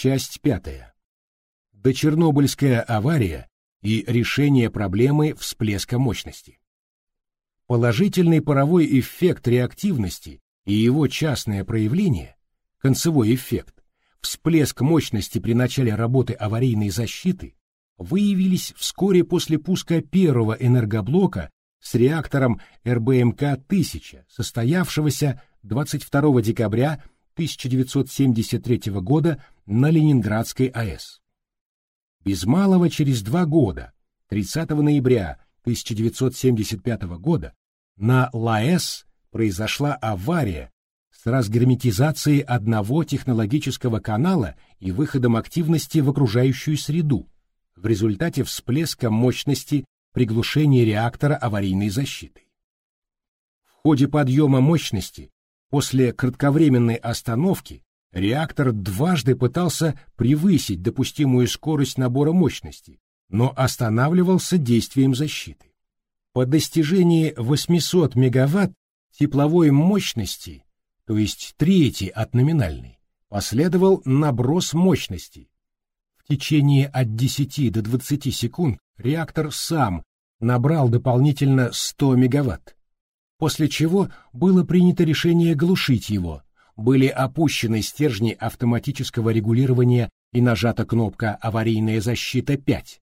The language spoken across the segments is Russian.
Часть пятая. Дочернобыльская авария и решение проблемы всплеска мощности. Положительный паровой эффект реактивности и его частное проявление, концевой эффект, всплеск мощности при начале работы аварийной защиты, выявились вскоре после пуска первого энергоблока с реактором РБМК-1000, состоявшегося 22 декабря 1973 года на Ленинградской АЭС. Без малого через два года, 30 ноября 1975 года, на ЛАЭС произошла авария с разгерметизацией одного технологического канала и выходом активности в окружающую среду в результате всплеска мощности приглушения реактора аварийной защиты. В ходе подъема мощности после кратковременной остановки реактор дважды пытался превысить допустимую скорость набора мощности, но останавливался действием защиты. По достижении 800 мегаватт тепловой мощности, то есть трети от номинальной, последовал наброс мощности. В течение от 10 до 20 секунд реактор сам набрал дополнительно 100 мегаватт, после чего было принято решение глушить его, были опущены стержни автоматического регулирования и нажата кнопка «Аварийная защита 5».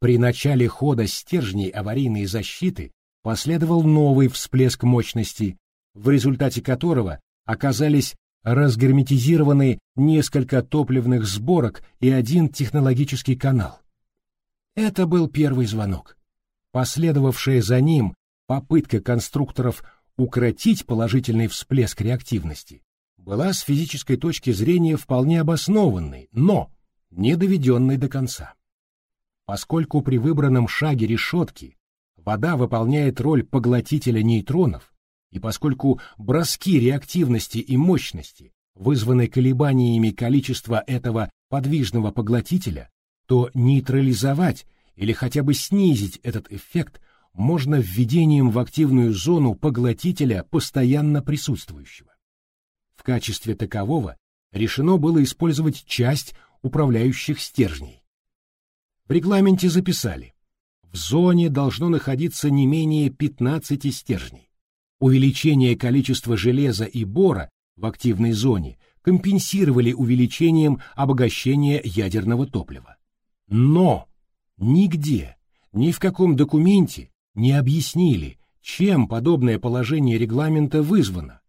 При начале хода стержней аварийной защиты последовал новый всплеск мощности, в результате которого оказались разгерметизированы несколько топливных сборок и один технологический канал. Это был первый звонок. Последовавшая за ним попытка конструкторов укротить положительный всплеск реактивности была с физической точки зрения вполне обоснованной, но не доведенной до конца. Поскольку при выбранном шаге решетки вода выполняет роль поглотителя нейтронов, и поскольку броски реактивности и мощности вызваны колебаниями количества этого подвижного поглотителя, то нейтрализовать или хотя бы снизить этот эффект можно введением в активную зону поглотителя постоянно присутствующего. В качестве такового решено было использовать часть управляющих стержней. В регламенте записали, в зоне должно находиться не менее 15 стержней. Увеличение количества железа и бора в активной зоне компенсировали увеличением обогащения ядерного топлива. Но нигде, ни в каком документе не объяснили, чем подобное положение регламента вызвано.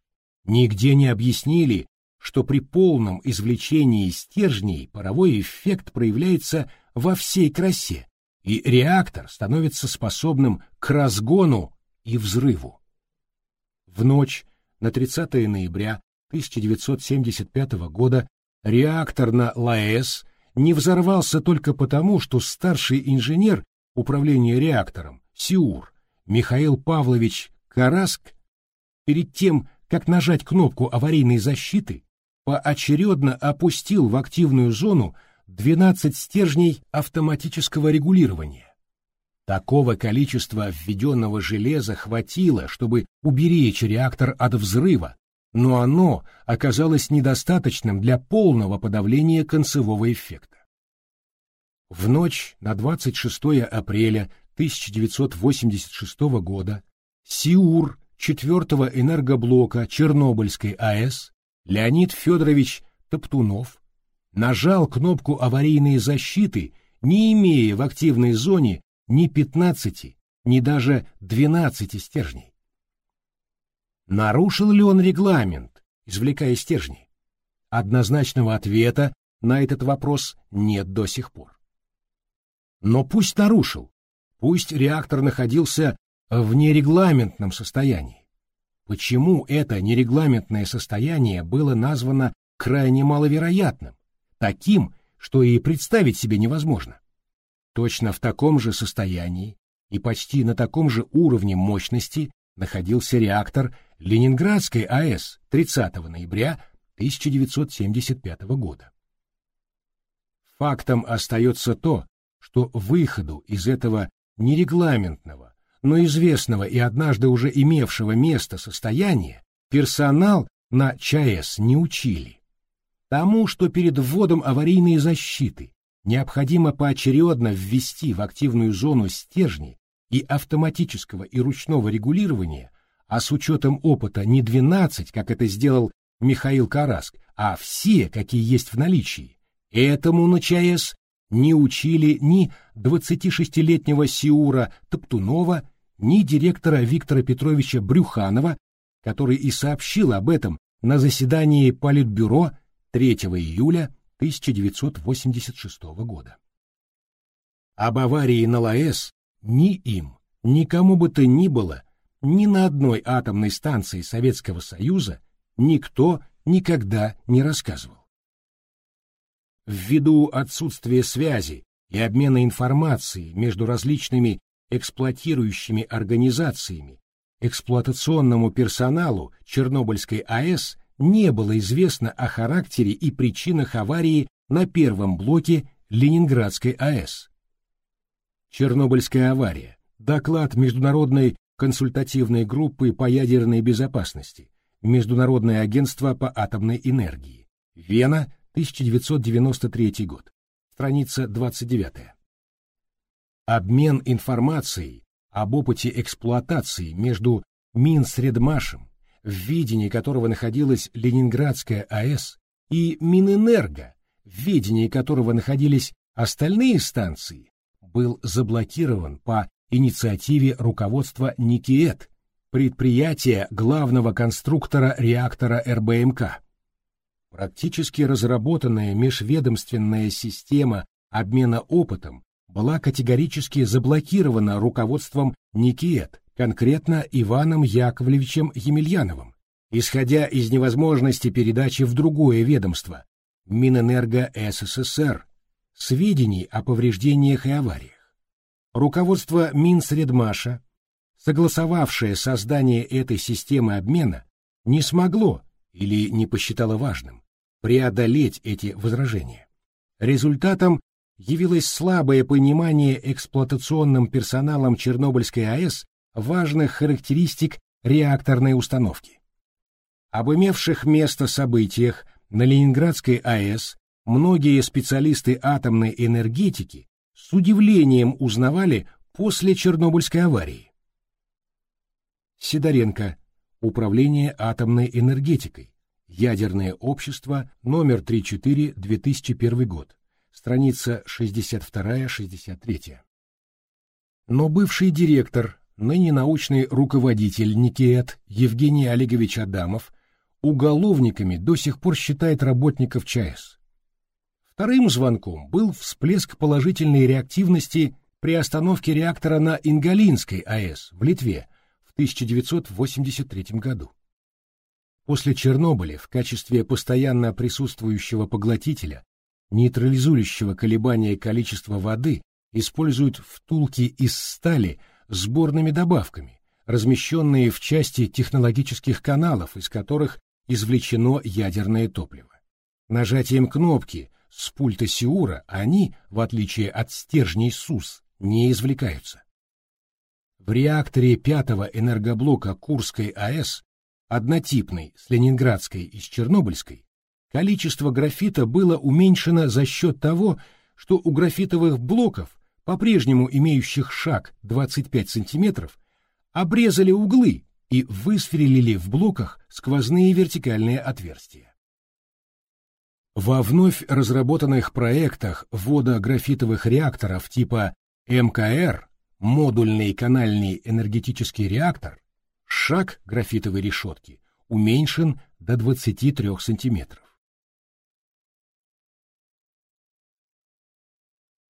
Нигде не объяснили, что при полном извлечении стержней паровой эффект проявляется во всей красе, и реактор становится способным к разгону и взрыву. В ночь на 30 ноября 1975 года реактор на ЛАЭС не взорвался только потому, что старший инженер управления реактором Сиур Михаил Павлович Караск перед тем, как нажать кнопку аварийной защиты, поочередно опустил в активную зону 12 стержней автоматического регулирования. Такого количества введенного железа хватило, чтобы уберечь реактор от взрыва, но оно оказалось недостаточным для полного подавления концевого эффекта. В ночь на 26 апреля 1986 года Сиур 4-го энергоблока Чернобыльской АЭС Леонид Федорович Топтунов нажал кнопку аварийной защиты, не имея в активной зоне ни 15, ни даже 12 стержней. Нарушил ли он регламент, извлекая стержни? Однозначного ответа на этот вопрос нет до сих пор. Но пусть нарушил, пусть реактор находился в нерегламентном состоянии. Почему это нерегламентное состояние было названо крайне маловероятным, таким, что и представить себе невозможно? Точно в таком же состоянии и почти на таком же уровне мощности находился реактор Ленинградской АЭС 30 ноября 1975 года. Фактом остается то, что выходу из этого нерегламентного, но известного и однажды уже имевшего место состояния персонал на ЧАЭС не учили. тому, что перед вводом аварийной защиты необходимо поочередно ввести в активную зону стержни и автоматического и ручного регулирования, а с учетом опыта не 12, как это сделал Михаил Караск, а все, какие есть в наличии, этому на ЧАЭС не учили ни 26-летнего Сиура Топтунова, ни директора Виктора Петровича Брюханова, который и сообщил об этом на заседании Политбюро 3 июля 1986 года. Об аварии на ЛАЭС ни им, ни кому бы то ни было, ни на одной атомной станции Советского Союза никто никогда не рассказывал. Ввиду отсутствия связи и обмена информацией между различными эксплуатирующими организациями, эксплуатационному персоналу Чернобыльской АЭС не было известно о характере и причинах аварии на первом блоке Ленинградской АЭС. Чернобыльская авария. Доклад Международной консультативной группы по ядерной безопасности. Международное агентство по атомной энергии. Вена, 1993 год. Страница 29. Обмен информацией об опыте эксплуатации между Минсредмашем, в видении которого находилась Ленинградская АЭС, и Минэнерго, в видении которого находились остальные станции, был заблокирован по инициативе руководства Никиет, предприятия главного конструктора реактора РБМК. Практически разработанная межведомственная система обмена опытом была категорически заблокирована руководством Никиет, конкретно Иваном Яковлевичем Емельяновым, исходя из невозможности передачи в другое ведомство, Минэнерго СССР, сведений о повреждениях и авариях. Руководство Минсредмаша, согласовавшее создание этой системы обмена, не смогло или не посчитало важным преодолеть эти возражения. Результатом явилось слабое понимание эксплуатационным персоналом Чернобыльской АЭС важных характеристик реакторной установки. Об имевших место событиях на Ленинградской АЭС многие специалисты атомной энергетики с удивлением узнавали после Чернобыльской аварии. Сидоренко. Управление атомной энергетикой. Ядерное общество. Номер 34. 2001 год. Страница 62-63. Но бывший директор, ныне научный руководитель Никиет Евгений Олегович Адамов уголовниками до сих пор считает работников ЧАЭС. Вторым звонком был всплеск положительной реактивности при остановке реактора на Ингалинской АЭС в Литве 1983 году. После Чернобыля в качестве постоянно присутствующего поглотителя, нейтрализующего колебания количества воды, используют втулки из стали с сборными добавками, размещенные в части технологических каналов, из которых извлечено ядерное топливо. Нажатием кнопки с пульта Сиура они, в отличие от стержней СУС, не извлекаются. В реакторе пятого энергоблока Курской АЭС, однотипной с Ленинградской и с Чернобыльской, количество графита было уменьшено за счет того, что у графитовых блоков, по-прежнему имеющих шаг 25 см, обрезали углы и высверлили в блоках сквозные вертикальные отверстия. Во вновь разработанных проектах водографитовых реакторов типа МКР, модульный канальный энергетический реактор, шаг графитовой решетки уменьшен до 23 см.